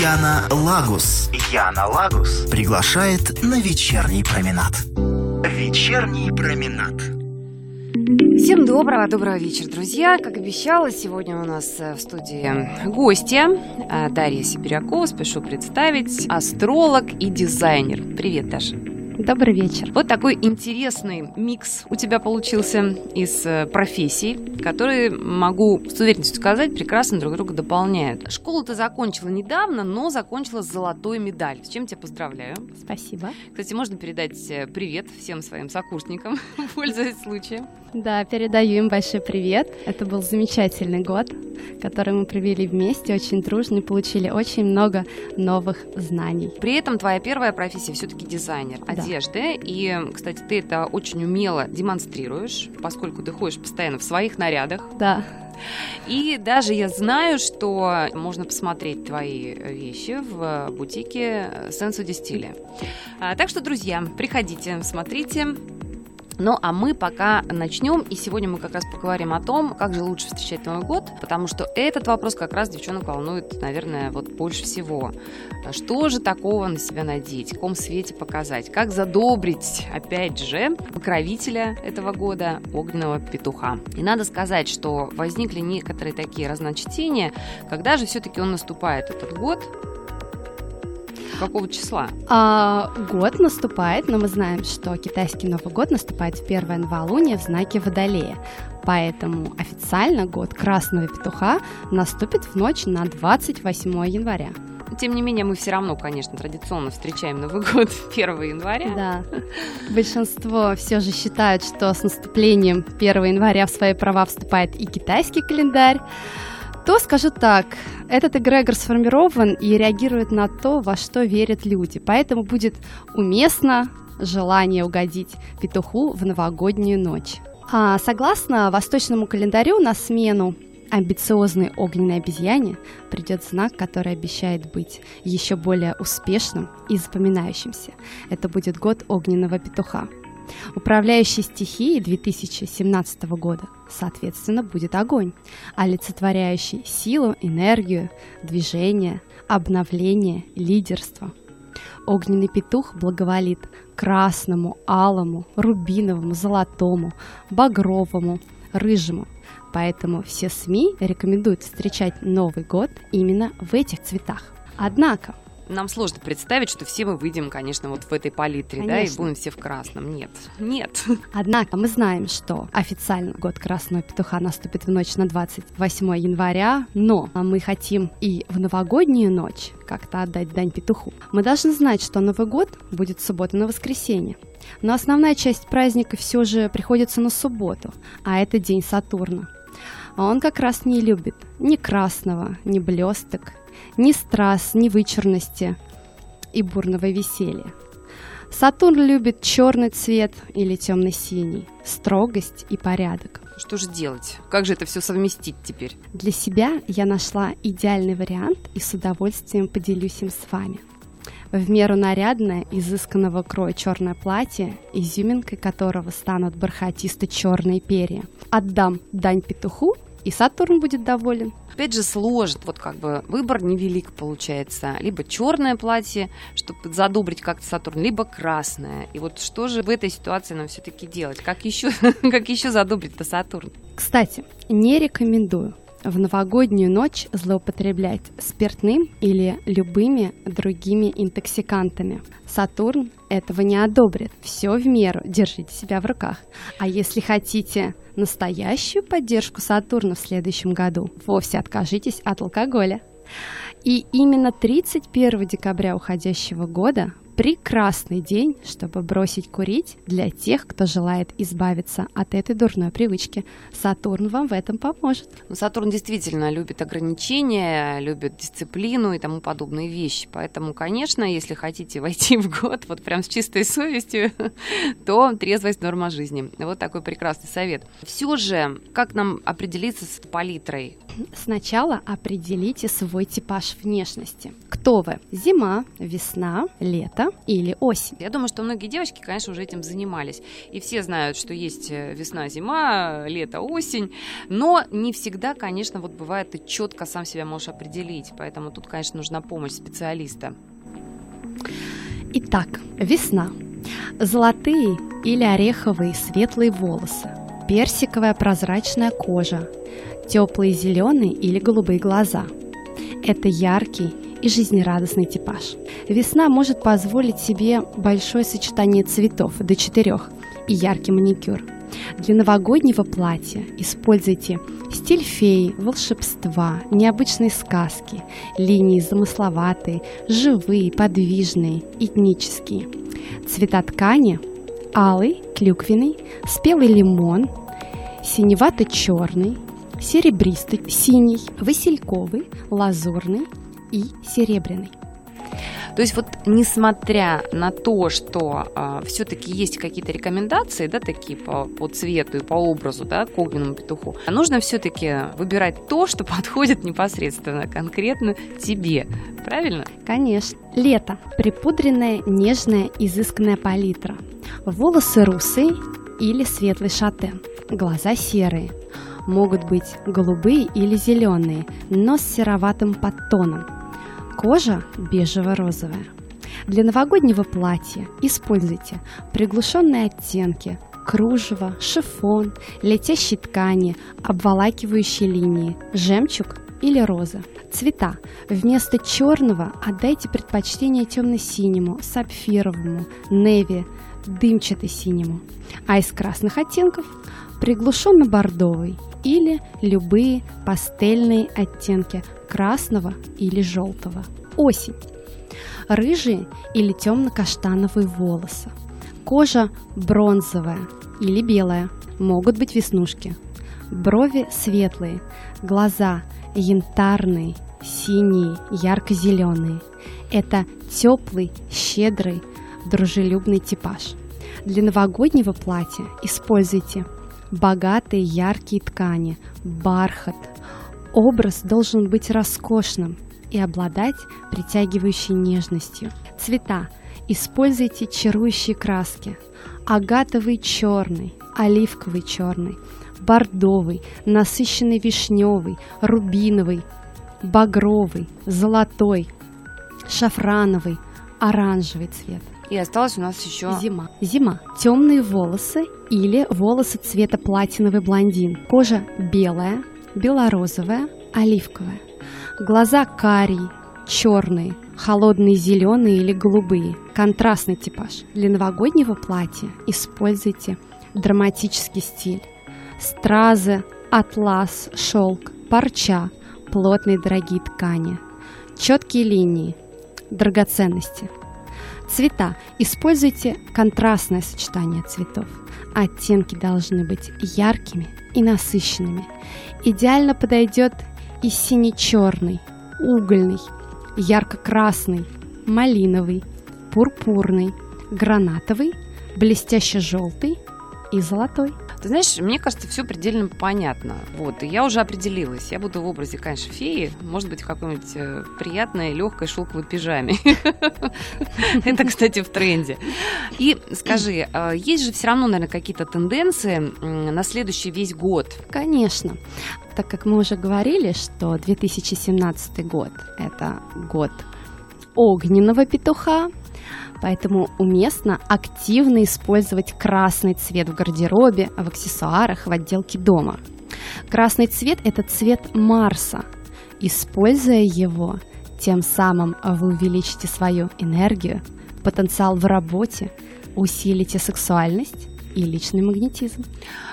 Яна Лагус. Яна Лагус приглашает на вечерний променад. Вечерний променад. Всем доброго, доброго вечера, друзья. Как обещала, сегодня у нас э, в студии гостья э, Дарья Сибирякова. Спешу представить, астролог и дизайнер. Привет, Даша. Добрый вечер. Вот такой интересный микс у тебя получился из э, профессий, которые, могу с уверенностью сказать, прекрасно друг друга дополняют. Школу ты закончила недавно, но закончила с золотой медалью. С чем тебя поздравляю. Спасибо. Кстати, можно передать привет всем своим сокурсникам, пользуясь случаем. Да, передаю им большой привет. Это был замечательный год, который мы провели вместе, очень дружно и получили очень много новых знаний. При этом твоя первая профессия все-таки дизайнер да. Одежды. И, кстати, ты это очень умело демонстрируешь, поскольку ты ходишь постоянно в своих нарядах. Да. И даже я знаю, что можно посмотреть твои вещи в бутике Sensu Distille. Так что, друзья, приходите, смотрите, ну, а мы пока начнем, и сегодня мы как раз поговорим о том, как же лучше встречать Новый год, потому что этот вопрос как раз девчонок волнует, наверное, вот больше всего. Что же такого на себя надеть, в каком свете показать, как задобрить, опять же, покровителя этого года, огненного петуха. И надо сказать, что возникли некоторые такие разночтения, когда же все-таки он наступает, этот год, какого числа? А, год наступает, но мы знаем, что китайский Новый год наступает в первое новолуние в знаке Водолея. Поэтому официально год Красного Петуха наступит в ночь на 28 января. Тем не менее, мы все равно, конечно, традиционно встречаем Новый год 1 января. Да. Большинство все же считают, что с наступлением 1 января в свои права вступает и китайский календарь то скажу так, этот эгрегор сформирован и реагирует на то, во что верят люди. Поэтому будет уместно желание угодить петуху в новогоднюю ночь. А согласно восточному календарю, на смену амбициозной огненной обезьяне придет знак, который обещает быть еще более успешным и запоминающимся. Это будет год огненного петуха. Управляющей стихией 2017 года, соответственно, будет огонь, олицетворяющий силу, энергию, движение, обновление, лидерство. Огненный петух благоволит красному, алому, рубиновому, золотому, багровому, рыжему. Поэтому все СМИ рекомендуют встречать Новый год именно в этих цветах. Однако нам сложно представить, что все мы выйдем, конечно, вот в этой палитре, конечно. да, и будем все в красном. Нет, нет. Однако мы знаем, что официально год Красного Петуха наступит в ночь на 28 января, но мы хотим и в новогоднюю ночь как-то отдать дань петуху. Мы должны знать, что Новый год будет суббота на воскресенье. Но основная часть праздника все же приходится на субботу, а это день Сатурна. А он как раз не любит ни красного, ни блесток, ни страз, ни вычурности и бурного веселья. Сатурн любит черный цвет или темно-синий, строгость и порядок. Что же делать? Как же это все совместить теперь? Для себя я нашла идеальный вариант и с удовольствием поделюсь им с вами. В меру нарядное, изысканного кроя черное платье, изюминкой которого станут бархатисто-черные перья. Отдам дань петуху и Сатурн будет доволен. Опять же, сложно, вот как бы выбор невелик получается. Либо черное платье, чтобы задобрить как-то Сатурн, либо красное. И вот что же в этой ситуации нам все-таки делать? Как еще, как еще задобрить-то Сатурн? Кстати, не рекомендую в новогоднюю ночь злоупотреблять спиртным или любыми другими интоксикантами. Сатурн этого не одобрит. Все в меру, держите себя в руках. А если хотите настоящую поддержку Сатурна в следующем году, вовсе откажитесь от алкоголя. И именно 31 декабря уходящего года прекрасный день, чтобы бросить курить для тех, кто желает избавиться от этой дурной привычки. Сатурн вам в этом поможет. Ну, Сатурн действительно любит ограничения, любит дисциплину и тому подобные вещи. Поэтому, конечно, если хотите войти в год вот прям с чистой совестью, то трезвость норма жизни. Вот такой прекрасный совет. Все же, как нам определиться с палитрой? Сначала определите свой типаж внешности. Кто вы? Зима, весна, лето или осень. Я думаю, что многие девочки, конечно, уже этим занимались. И все знают, что есть э, весна, зима, лето, осень. Но не всегда, конечно, вот бывает, ты четко сам себя можешь определить. Поэтому тут, конечно, нужна помощь специалиста. Итак, весна. Золотые или ореховые светлые волосы, персиковая прозрачная кожа, теплые зеленые или голубые глаза. Это яркий и жизнерадостный типаж. Весна может позволить себе большое сочетание цветов до четырех и яркий маникюр. Для новогоднего платья используйте стиль феи, волшебства, необычные сказки, линии замысловатые, живые, подвижные, этнические. Цвета ткани – алый, клюквенный, спелый лимон, синевато-черный, серебристый, синий, васильковый, лазурный и серебряный. То есть вот несмотря на то, что э, а, все-таки есть какие-то рекомендации, да, такие по, по цвету и по образу, да, к огненному петуху, нужно все-таки выбирать то, что подходит непосредственно конкретно тебе. Правильно? Конечно. Лето. Припудренная, нежная, изысканная палитра. Волосы русые или светлый шатен. Глаза серые. Могут быть голубые или зеленые, но с сероватым подтоном Кожа бежево-розовая. Для новогоднего платья используйте приглушенные оттенки, кружево, шифон, летящие ткани, обволакивающие линии, жемчуг или роза. Цвета. Вместо черного отдайте предпочтение темно-синему, сапфировому, неви, дымчато-синему. А из красных оттенков приглушенно-бордовый или любые пастельные оттенки красного или желтого. Осень. Рыжие или темно-каштановые волосы. Кожа бронзовая или белая. Могут быть веснушки. Брови светлые. Глаза янтарные, синие, ярко-зеленые. Это теплый, щедрый, дружелюбный типаж. Для новогоднего платья используйте богатые яркие ткани, бархат, Образ должен быть роскошным и обладать притягивающей нежностью. Цвета. Используйте чарующие краски. Агатовый черный, оливковый черный, бордовый, насыщенный вишневый, рубиновый, багровый, золотой, шафрановый, оранжевый цвет. И осталось у нас еще зима. Зима. Темные волосы или волосы цвета платиновый блондин. Кожа белая, белорозовая, оливковая. Глаза карие, черные, холодные зеленые или голубые. Контрастный типаж. Для новогоднего платья используйте драматический стиль. Стразы, атлас, шелк, парча, плотные дорогие ткани. Четкие линии, драгоценности. Цвета. Используйте контрастное сочетание цветов. Оттенки должны быть яркими и насыщенными. Идеально подойдет и сине-черный, угольный, ярко-красный, малиновый, пурпурный, гранатовый, блестяще-желтый и золотой. Ты знаешь, мне кажется, все предельно понятно. Вот, и я уже определилась. Я буду в образе, конечно, феи, может быть, какой-нибудь э, приятной, легкой шелковой пижаме. Это, кстати, в тренде. И скажи, а есть же все равно, наверное, какие-то тенденции на следующий весь год? Конечно. Так как мы уже говорили, что 2017 год – это год огненного петуха, Поэтому уместно активно использовать красный цвет в гардеробе, в аксессуарах, в отделке дома. Красный цвет – это цвет Марса. Используя его, тем самым вы увеличите свою энергию, потенциал в работе, усилите сексуальность и личный магнетизм.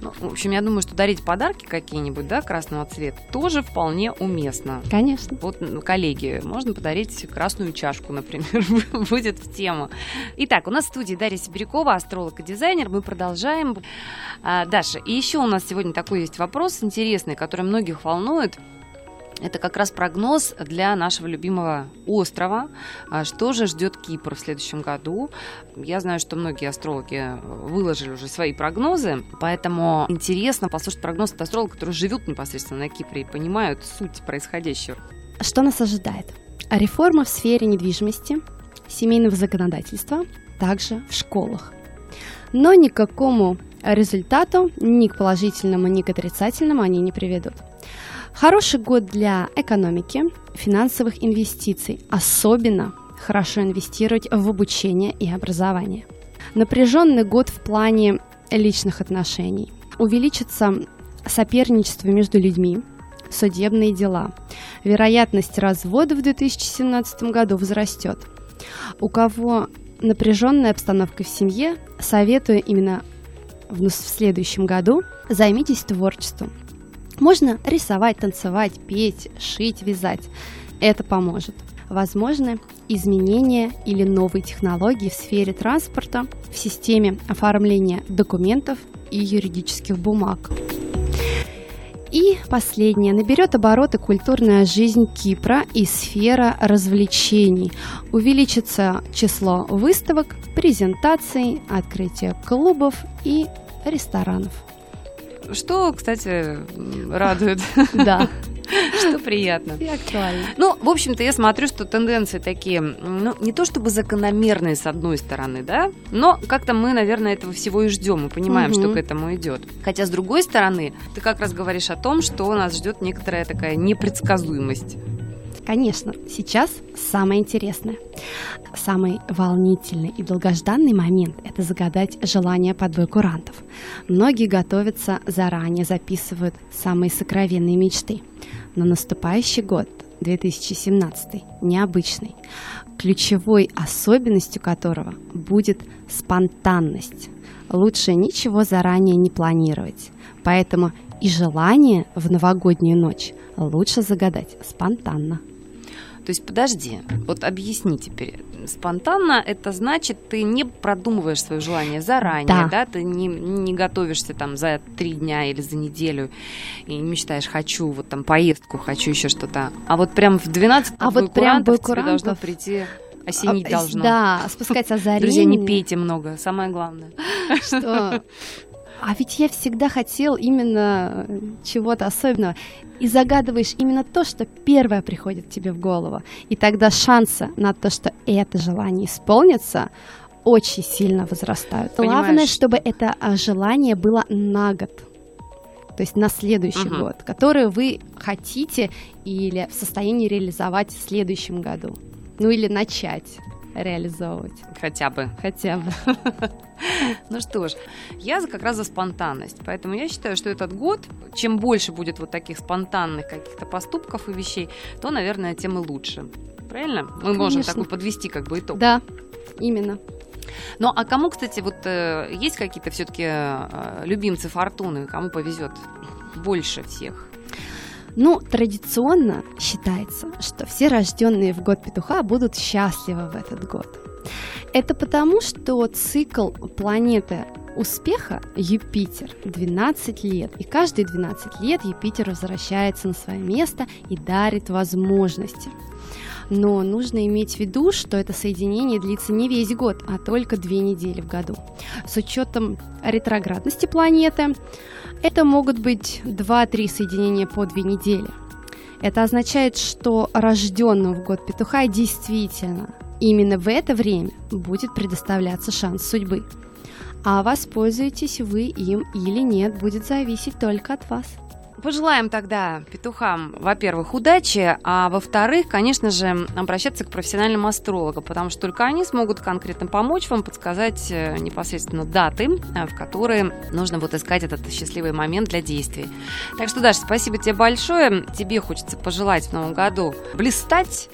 Ну, в общем, я думаю, что дарить подарки какие-нибудь, да, красного цвета, тоже вполне уместно. Конечно. Вот, коллеги, можно подарить красную чашку, например, будет в тему. Итак, у нас в студии Дарья Сибирякова, астролог и дизайнер. Мы продолжаем. А, Даша, и еще у нас сегодня такой есть вопрос интересный, который многих волнует. Это как раз прогноз для нашего любимого острова. А что же ждет Кипр в следующем году? Я знаю, что многие астрологи выложили уже свои прогнозы, поэтому интересно послушать прогноз от астрологов, которые живут непосредственно на Кипре и понимают суть происходящего. Что нас ожидает? Реформа в сфере недвижимости, семейного законодательства, также в школах. Но никакому результату, ни к положительному, ни к отрицательному они не приведут. Хороший год для экономики, финансовых инвестиций, особенно хорошо инвестировать в обучение и образование. Напряженный год в плане личных отношений. Увеличится соперничество между людьми, судебные дела. Вероятность развода в 2017 году возрастет. У кого напряженная обстановка в семье, советую именно в, следующем году займитесь творчеством. Можно рисовать, танцевать, петь, шить, вязать. Это поможет. Возможны изменения или новые технологии в сфере транспорта, в системе оформления документов и юридических бумаг. И последнее. Наберет обороты культурная жизнь Кипра и сфера развлечений. Увеличится число выставок, презентаций, открытия клубов и ресторанов. Что, кстати, радует. Да. Что приятно. И актуально. Ну, в общем-то, я смотрю, что тенденции такие, ну, не то чтобы закономерные с одной стороны, да, но как-то мы, наверное, этого всего и ждем, мы понимаем, угу. что к этому идет. Хотя, с другой стороны, ты как раз говоришь о том, что нас ждет некоторая такая непредсказуемость. Конечно, сейчас самое интересное. Самый волнительный и долгожданный момент – это загадать желание по двое курантов. Многие готовятся заранее, записывают самые сокровенные мечты. Но наступающий год, 2017, необычный, ключевой особенностью которого будет спонтанность. Лучше ничего заранее не планировать. Поэтому и желание в новогоднюю ночь лучше загадать спонтанно. То есть, подожди, вот объясни теперь. Спонтанно это значит, ты не продумываешь свое желание заранее, да, да? ты не, не готовишься там за три дня или за неделю и не мечтаешь, хочу вот там поездку, хочу еще что-то. А вот прям в 12 а вот прям тебе должно прийти осенить а, должно. Да, спускать озарение. Друзья, не пейте много, самое главное. Что? А ведь я всегда хотел именно чего-то особенного и загадываешь именно то, что первое приходит тебе в голову. И тогда шансы на то, что это желание исполнится, очень сильно возрастают. Понимаешь? Главное, чтобы это а, желание было на год. То есть на следующий угу. год, который вы хотите или в состоянии реализовать в следующем году. Ну или начать реализовывать. Хотя бы. Хотя бы. Ну что ж, я как раз за спонтанность. Поэтому я считаю, что этот год, чем больше будет вот таких спонтанных каких-то поступков и вещей, то, наверное, тем и лучше. Правильно? Мы Конечно. можем такой подвести как бы итог. Да, именно. Ну, а кому, кстати, вот э, есть какие-то все-таки э, любимцы фортуны, кому повезет больше всех? Ну, традиционно считается, что все рожденные в год петуха будут счастливы в этот год. Это потому, что цикл планеты успеха Юпитер 12 лет, и каждые 12 лет Юпитер возвращается на свое место и дарит возможности. Но нужно иметь в виду, что это соединение длится не весь год, а только две недели в году. С учетом ретроградности планеты, это могут быть 2-3 соединения по две недели. Это означает, что рожденным в год петуха действительно Именно в это время будет предоставляться шанс судьбы. А воспользуетесь вы им или нет, будет зависеть только от вас. Пожелаем тогда петухам, во-первых, удачи, а во-вторых, конечно же, обращаться к профессиональным астрологам, потому что только они смогут конкретно помочь вам, подсказать э, непосредственно даты, э, в которые нужно вот искать этот счастливый момент для действий. Так что, Даша, спасибо тебе большое. Тебе хочется пожелать в новом году блистать,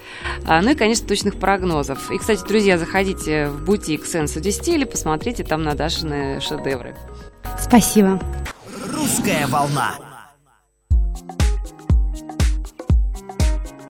а, ну и, конечно, точных прогнозов. И, кстати, друзья, заходите в бутик Сенсу 10 или посмотрите там на Дашины шедевры. Спасибо. Русская волна.